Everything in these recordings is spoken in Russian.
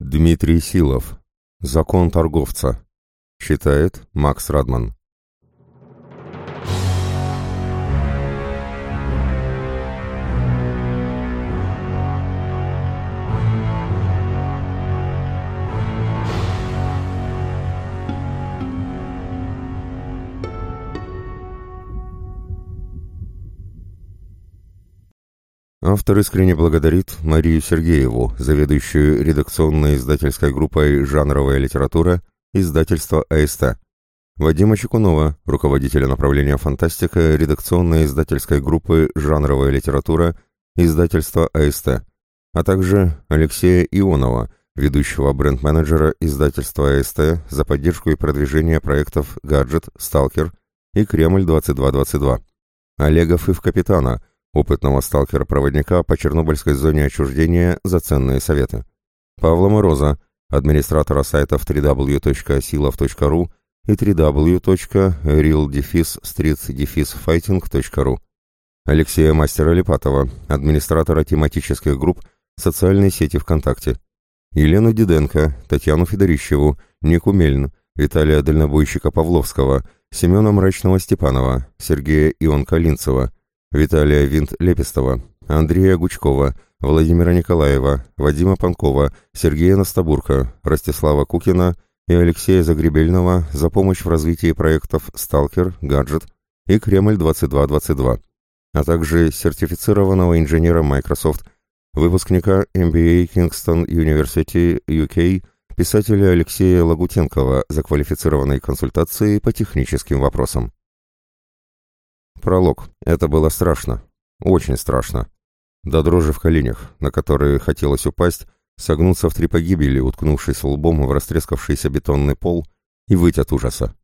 Дмитрий Силов. Закон торговца. Читает Макс Радман. Автор искренне благодарит Марию Сергееву, заведующую редакционной издательской группой «Жанровая литература» издательства АСТ, Вадима Чекунова, руководителя направления «Фантастика» редакционной издательской группы «Жанровая литература» издательства АСТ, а также Алексея Ионова, ведущего бренд-менеджера издательства АСТ за поддержку и продвижение проектов «Гаджет», «Сталкер» и «Кремль-2222», Олега Фыв-Капитана – опытного сталкера-проводника по Чернобыльской зоне отчуждения за ценные советы. Павла Мороза, администратора сайтов www.silov.ru и www.real-street-fighting.ru. Алексея Мастера Липатова, администратора тематических групп социальной сети ВКонтакте. Елену Диденко, Татьяну Федорищеву, Нику Мельн, Виталия Дальнобойщика Павловского, Семена Мрачного Степанова, Сергея Ион Калинцева, Виталия Винт-Лепестова, Андрея Гучкова, Владимира Николаева, Вадима Панкова, Сергея Настобурка, Ростислава Кукина и Алексея Загребельного за помощь в развитии проектов «Сталкер», «Гаджет» и «Кремль-2222», а также сертифицированного инженера Microsoft, выпускника MBA Kingston University UK, писателя Алексея Лагутенкова за квалифицированной консультацией по техническим вопросам. Пролог. Это было страшно. Очень страшно. До дрожи в коленях, на которые хотелось упасть, согнуться в три погибели, уткнувшись лбом в растрескавшийся бетонный пол, и выть от ужаса.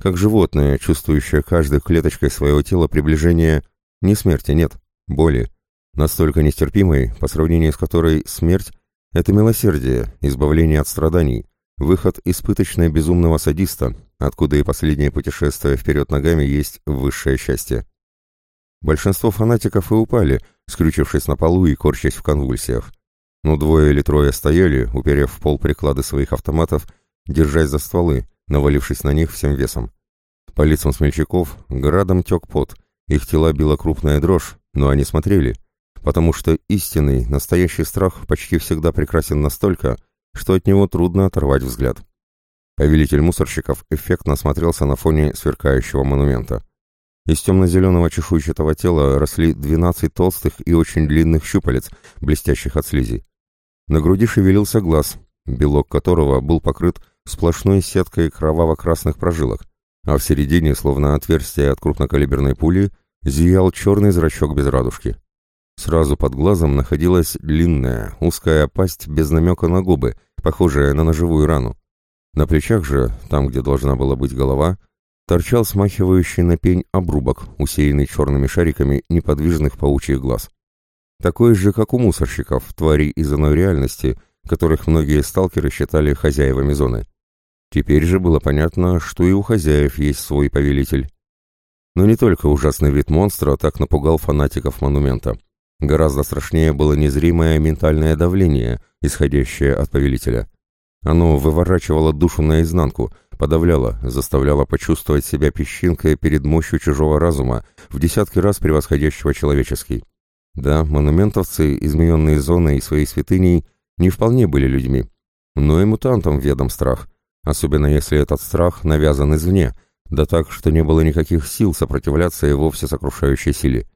Как животное, чувствующее каждой клеточкой своего тела приближение не смерти, нет, боли, настолько нестерпимой, по сравнению с которой смерть — это милосердие, избавление от страданий, выход из пыточной безумного садиста, откуда и последнее путешествие вперед ногами есть высшее счастье. Большинство фанатиков и упали, скрючившись на полу и корчась в конвульсиях. Но двое или трое стояли, уперев в пол приклады своих автоматов, держась за стволы, навалившись на них всем весом. По лицам смельчаков градом тек пот, их тела била крупная дрожь, но они смотрели, потому что истинный, настоящий страх почти всегда прекрасен настолько, что от него трудно оторвать взгляд. Повелитель мусорщиков эффектно смотрелся на фоне сверкающего монумента. Из темно-зеленого чешуйчатого тела росли 12 толстых и очень длинных щупалец, блестящих от слизи. На груди шевелился глаз, белок которого был покрыт сплошной сеткой кроваво-красных прожилок, а в середине, словно отверстие от крупнокалиберной пули, зиял черный зрачок без радужки. Сразу под глазом находилась длинная, узкая пасть без намека на губы, похожая на ножевую рану. На плечах же, там, где должна была быть голова, торчал смахивающий на пень обрубок, усеянный черными шариками неподвижных паучьих глаз. Такой же, как у мусорщиков, тварей из иной реальности, которых многие сталкеры считали хозяевами зоны. Теперь же было понятно, что и у хозяев есть свой повелитель. Но не только ужасный вид монстра так напугал фанатиков монумента. Гораздо страшнее было незримое ментальное давление, исходящее от повелителя. Оно выворачивало душу наизнанку, подавляло, заставляло почувствовать себя песчинкой перед мощью чужого разума, в десятки раз превосходящего человеческий. Да, монументовцы, измененные зоной и своей святыней, не вполне были людьми, но и мутантам ведом страх, особенно если этот страх навязан извне, да так, что не было никаких сил сопротивляться его всесокрушающей силе.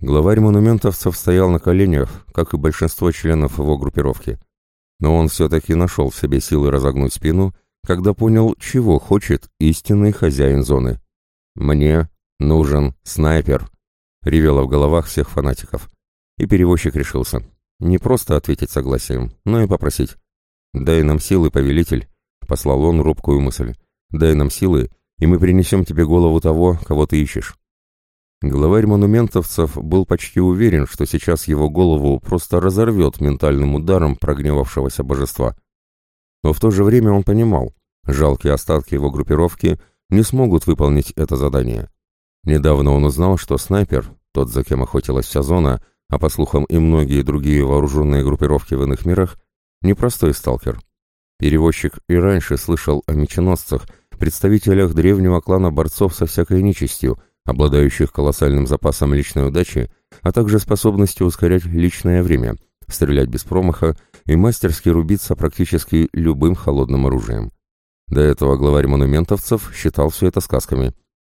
Главарь монументовцев стоял на коленях, как и большинство членов его группировки но он все-таки нашел в себе силы разогнуть спину, когда понял, чего хочет истинный хозяин зоны. «Мне нужен снайпер», — ревело в головах всех фанатиков. И перевозчик решился. Не просто ответить согласием, но и попросить. «Дай нам силы, повелитель», — послал он робкую мысль. «Дай нам силы, и мы принесем тебе голову того, кого ты ищешь». Главарь монументовцев был почти уверен, что сейчас его голову просто разорвет ментальным ударом прогневавшегося божества. Но в то же время он понимал, жалкие остатки его группировки не смогут выполнить это задание. Недавно он узнал, что снайпер, тот, за кем охотилась вся зона, а по слухам и многие другие вооруженные группировки в иных мирах, Непростой сталкер. Перевозчик и раньше слышал о меченосцах, представителях древнего клана борцов со всякой нечистью, обладающих колоссальным запасом личной удачи, а также способностью ускорять личное время, стрелять без промаха и мастерски рубиться практически любым холодным оружием. До этого главарь монументовцев считал все это сказками.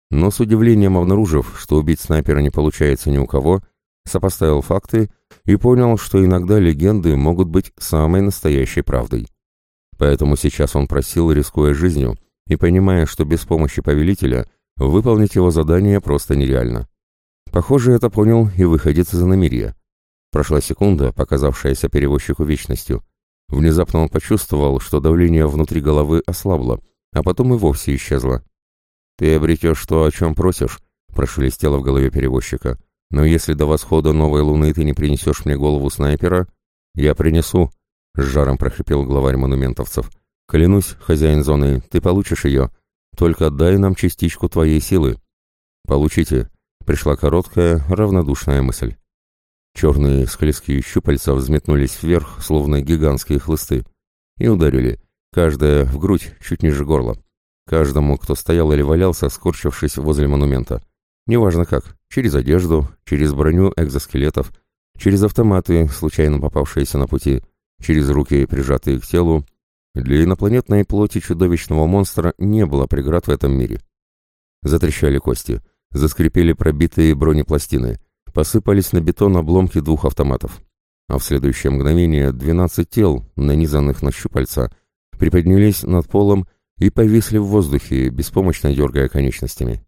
Но с удивлением обнаружив, что убить снайпера не получается ни у кого, сопоставил факты и понял, что иногда легенды могут быть самой настоящей правдой. Поэтому сейчас он просил, рискуя жизнью, и понимая, что без помощи повелителя выполнить его задание просто нереально. Похоже, это понял и выходец из иномирья. Прошла секунда, показавшаяся перевозчику вечностью. Внезапно он почувствовал, что давление внутри головы ослабло, а потом и вовсе исчезло. «Ты обретешь то, о чем просишь», — прошелестело в голове перевозчика. «Но если до восхода новой луны ты не принесешь мне голову снайпера, я принесу», — с жаром прохрипел главарь монументовцев. «Клянусь, хозяин зоны, ты получишь ее. Только дай нам частичку твоей силы». «Получите», — пришла короткая, равнодушная мысль. Черные склизкие щупальца взметнулись вверх, словно гигантские хлысты, и ударили, каждая в грудь, чуть ниже горла. Каждому, кто стоял или валялся, скорчившись возле монумента. Неважно как, через одежду, через броню экзоскелетов, через автоматы, случайно попавшиеся на пути, через руки, прижатые к телу. Для инопланетной плоти чудовищного монстра не было преград в этом мире. Затрещали кости, заскрипели пробитые бронепластины — посыпались на бетон обломки двух автоматов. А в следующее мгновение двенадцать тел, нанизанных на щупальца, приподнялись над полом и повисли в воздухе, беспомощно дергая конечностями.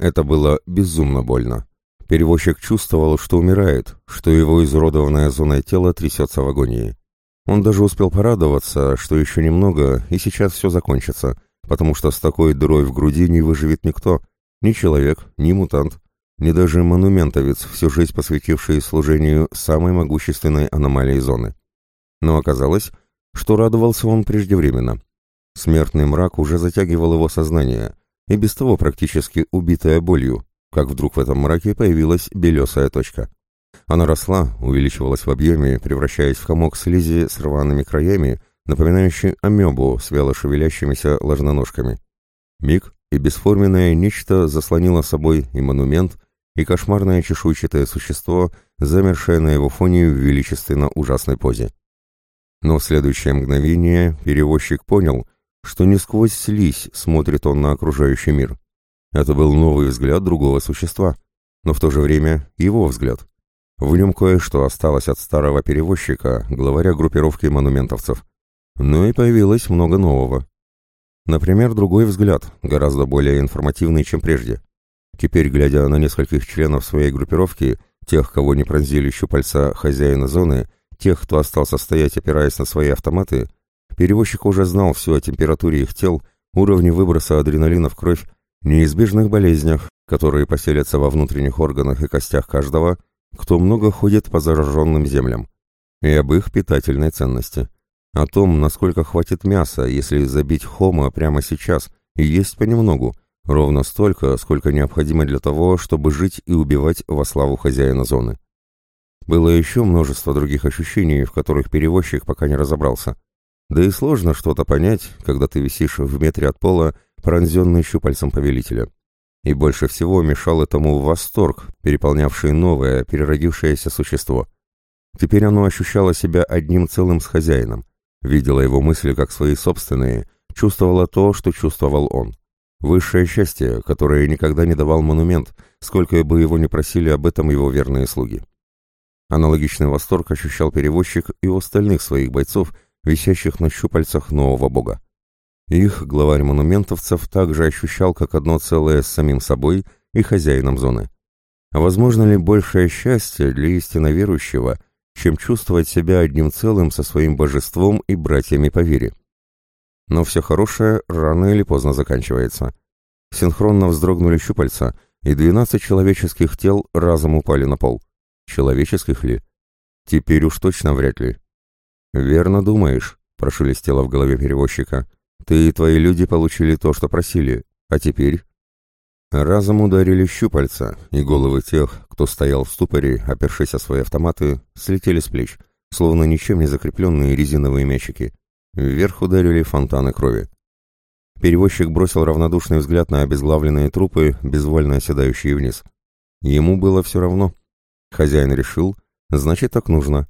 Это было безумно больно. Перевозчик чувствовал, что умирает, что его изуродованное зоной тело трясется в агонии. Он даже успел порадоваться, что еще немного, и сейчас все закончится, потому что с такой дырой в груди не выживет никто, ни человек, ни мутант, ни даже монументовец, всю жизнь посвятивший служению самой могущественной аномалии зоны. Но оказалось, что радовался он преждевременно. Смертный мрак уже затягивал его сознание, и без того практически убитая болью, как вдруг в этом мраке появилась белесая точка. Она росла, увеличивалась в объеме, превращаясь в комок слизи с рваными краями, напоминающий амебу с вяло шевелящимися ложноножками. Миг, и бесформенное нечто заслонило собой и монумент, и кошмарное чешуйчатое существо, замершее на его фоне в величественно ужасной позе. Но в следующее мгновение перевозчик понял, что не сквозь слизь смотрит он на окружающий мир. Это был новый взгляд другого существа, но в то же время его взгляд. В нем кое-что осталось от старого перевозчика, главаря группировки монументовцев. Но и появилось много нового. Например, другой взгляд, гораздо более информативный, чем прежде. Теперь, глядя на нескольких членов своей группировки, тех, кого не пронзили щупальца хозяина зоны, тех, кто остался стоять, опираясь на свои автоматы, перевозчик уже знал все о температуре их тел, уровне выброса адреналина в кровь, неизбежных болезнях, которые поселятся во внутренних органах и костях каждого, кто много ходит по зараженным землям, и об их питательной ценности. О том, насколько хватит мяса, если забить хома прямо сейчас и есть понемногу, Ровно столько, сколько необходимо для того, чтобы жить и убивать во славу хозяина зоны. Было еще множество других ощущений, в которых перевозчик пока не разобрался. Да и сложно что-то понять, когда ты висишь в метре от пола, пронзенный щупальцем повелителя. И больше всего мешал этому восторг, переполнявший новое, переродившееся существо. Теперь оно ощущало себя одним целым с хозяином, видело его мысли как свои собственные, чувствовало то, что чувствовал он. Высшее счастье, которое никогда не давал монумент, сколько бы его ни просили об этом его верные слуги. Аналогичный восторг ощущал перевозчик и у остальных своих бойцов, висящих на щупальцах нового бога. Их главарь монументовцев также ощущал как одно целое с самим собой и хозяином зоны. Возможно ли большее счастье для истинно верующего, чем чувствовать себя одним целым со своим божеством и братьями по вере? Но все хорошее рано или поздно заканчивается. Синхронно вздрогнули щупальца, и двенадцать человеческих тел разом упали на пол. Человеческих ли? Теперь уж точно вряд ли. «Верно думаешь», — прошелестело в голове перевозчика. «Ты и твои люди получили то, что просили. А теперь...» Разом ударили щупальца, и головы тех, кто стоял в ступоре, опершись о свои автоматы, слетели с плеч, словно ничем не закрепленные резиновые мячики. Вверх ударили фонтаны крови. Перевозчик бросил равнодушный взгляд на обезглавленные трупы, безвольно оседающие вниз. Ему было все равно. Хозяин решил, значит так нужно.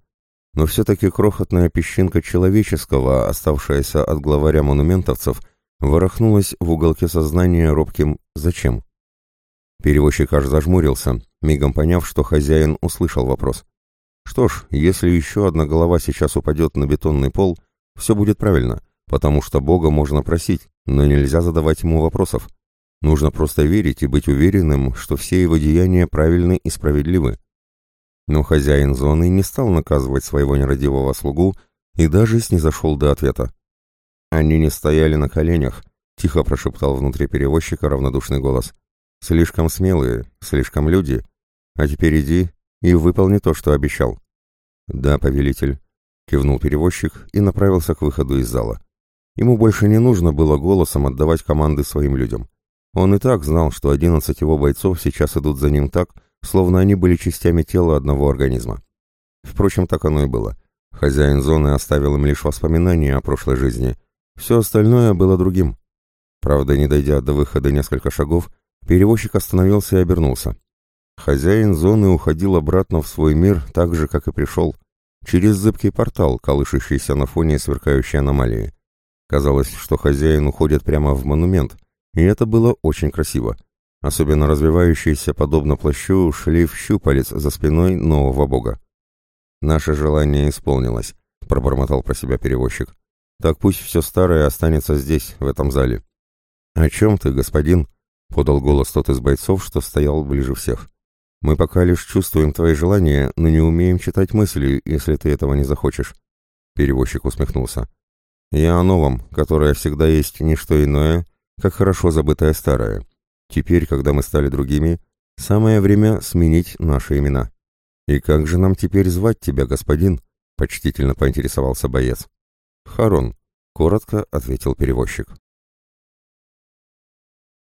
Но все-таки крохотная песчинка человеческого, оставшаяся от главаря монументовцев, ворохнулась в уголке сознания робким «Зачем?». Перевозчик аж зажмурился, мигом поняв, что хозяин услышал вопрос. Что ж, если еще одна голова сейчас упадет на бетонный пол, все будет правильно, потому что Бога можно просить, но нельзя задавать ему вопросов. Нужно просто верить и быть уверенным, что все его деяния правильны и справедливы. Но хозяин зоны не стал наказывать своего нерадивого слугу и даже снизошел до ответа. «Они не стояли на коленях», — тихо прошептал внутри перевозчика равнодушный голос. «Слишком смелые, слишком люди. А теперь иди и выполни то, что обещал». «Да, повелитель», — кивнул перевозчик и направился к выходу из зала. Ему больше не нужно было голосом отдавать команды своим людям. Он и так знал, что одиннадцать его бойцов сейчас идут за ним так, словно они были частями тела одного организма. Впрочем, так оно и было. Хозяин зоны оставил им лишь воспоминания о прошлой жизни. Все остальное было другим. Правда, не дойдя до выхода несколько шагов, перевозчик остановился и обернулся. Хозяин зоны уходил обратно в свой мир так же, как и пришел, через зыбкий портал, колышущийся на фоне сверкающей аномалии. Казалось, что хозяин уходит прямо в монумент, и это было очень красиво. Особенно развивающийся, подобно плащу, шлейф щупалец за спиной нового бога. «Наше желание исполнилось», — пробормотал про себя перевозчик. «Так пусть все старое останется здесь, в этом зале». «О чем ты, господин?» — подал голос тот из бойцов, что стоял ближе всех. «Мы пока лишь чувствуем твои желания, но не умеем читать мысли, если ты этого не захочешь». Перевозчик усмехнулся. Я о новом, которое всегда есть не что иное, как хорошо забытое старое. Теперь, когда мы стали другими, самое время сменить наши имена. И как же нам теперь звать тебя, господин? Почтительно поинтересовался боец. Харон, коротко ответил перевозчик.